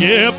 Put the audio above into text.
que